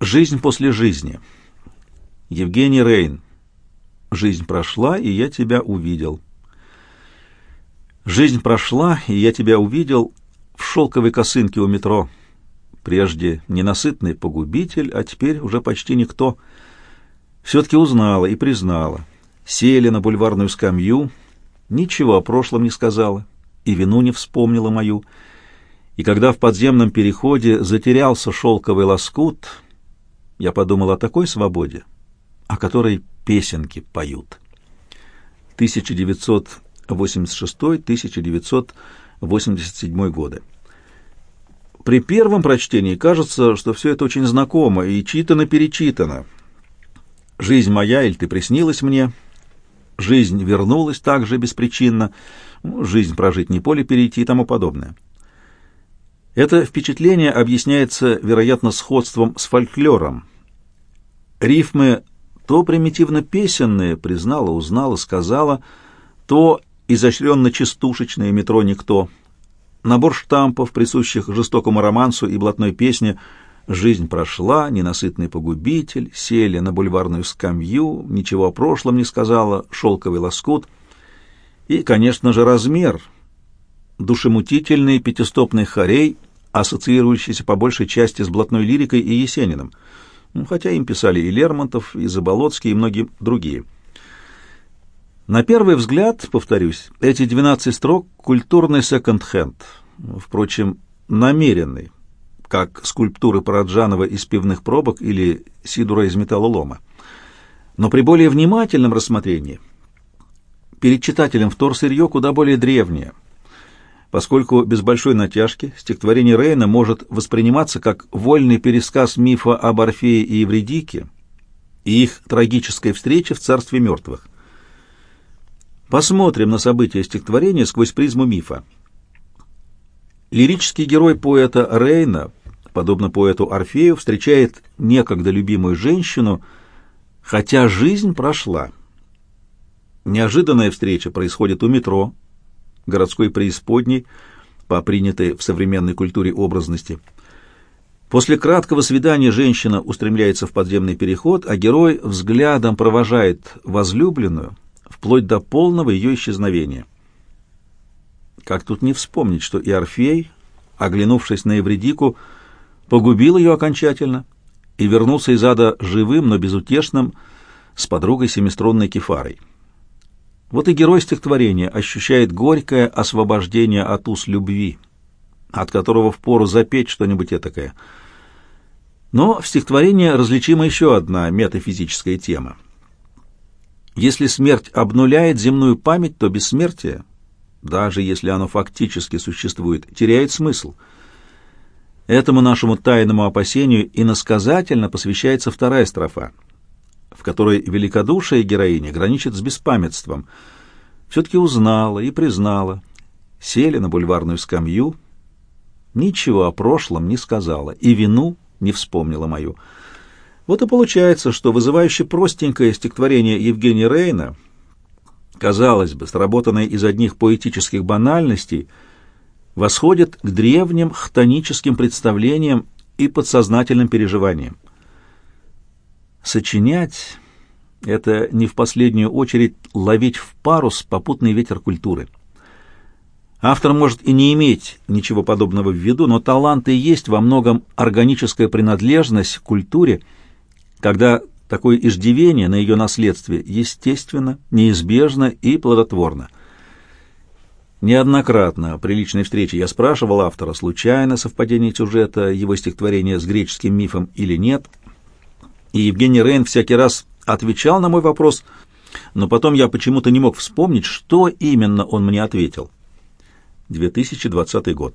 Жизнь после жизни. Евгений Рейн. Жизнь прошла, и я тебя увидел. Жизнь прошла, и я тебя увидел в шелковой косынке у метро. Прежде ненасытный погубитель, а теперь уже почти никто. Все-таки узнала и признала. Сели на бульварную скамью, ничего о прошлом не сказала, и вину не вспомнила мою. И когда в подземном переходе затерялся шелковый лоскут, я подумал о такой свободе, о которой песенки поют. 1986-1987 годы. При первом прочтении кажется, что все это очень знакомо и читано-перечитано. «Жизнь моя, или ты приснилась мне?» «Жизнь вернулась также беспричинно», «Жизнь прожить не поле перейти» и тому подобное. Это впечатление объясняется, вероятно, сходством с фольклором. Рифмы то примитивно-песенные, признала, узнала, сказала, то изощренно-частушечные метро никто. Набор штампов, присущих жестокому романсу и блатной песне «Жизнь прошла», «Ненасытный погубитель», «Сели на бульварную скамью», «Ничего о прошлом не сказала», «Шелковый лоскут» и, конечно же, размер — душемутительный пятистопный хорей, ассоциирующийся по большей части с блатной лирикой и Есениным — ну, хотя им писали и Лермонтов, и Заболоцкий, и многие другие. На первый взгляд, повторюсь, эти 12 строк — культурный секонд-хенд, впрочем, намеренный, как скульптуры Параджанова из пивных пробок или Сидура из металлолома. Но при более внимательном рассмотрении перед читателем вторсырье куда более древнее — поскольку без большой натяжки стихотворение Рейна может восприниматься как вольный пересказ мифа об Орфее и Евредике и их трагической встрече в царстве мертвых. Посмотрим на события стихотворения сквозь призму мифа. Лирический герой поэта Рейна, подобно поэту Орфею, встречает некогда любимую женщину, хотя жизнь прошла. Неожиданная встреча происходит у метро, городской преисподней по принятой в современной культуре образности. После краткого свидания женщина устремляется в подземный переход, а герой взглядом провожает возлюбленную вплоть до полного ее исчезновения. Как тут не вспомнить, что и Орфей, оглянувшись на Евредику, погубил ее окончательно и вернулся из ада живым, но безутешным, с подругой семиструнной Кефарой. Вот и герой стихотворения ощущает горькое освобождение от уз любви, от которого впору запеть что-нибудь этакое. Но в стихотворении различима еще одна метафизическая тема. Если смерть обнуляет земную память, то бессмертие, даже если оно фактически существует, теряет смысл. Этому нашему тайному опасению иносказательно посвящается вторая строфа — которой великодушие героини граничит с беспамятством, все-таки узнала и признала. Сели на бульварную скамью, ничего о прошлом не сказала и вину не вспомнила мою. Вот и получается, что вызывающе простенькое стихотворение Евгения Рейна, казалось бы, сработанное из одних поэтических банальностей, восходит к древним хтоническим представлениям и подсознательным переживаниям. Сочинять — это не в последнюю очередь ловить в парус попутный ветер культуры. Автор может и не иметь ничего подобного в виду, но талант и есть во многом органическая принадлежность к культуре, когда такое иждивение на ее наследстве естественно, неизбежно и плодотворно. Неоднократно при личной встрече я спрашивал автора, случайно совпадение сюжета его стихотворения с греческим мифом или нет – и Евгений Рейн всякий раз отвечал на мой вопрос, но потом я почему-то не мог вспомнить, что именно он мне ответил. 2020 год.